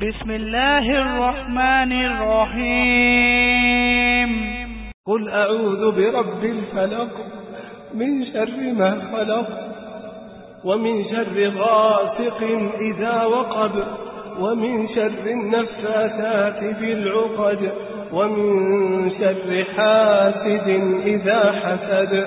بسم الله الرحمن الرحيم قل أعوذ برب الفلق من شر ما خلق ومن شر غاسق إذا وقب ومن شر النفاثات في العقد ومن شر حاسد إذا حسد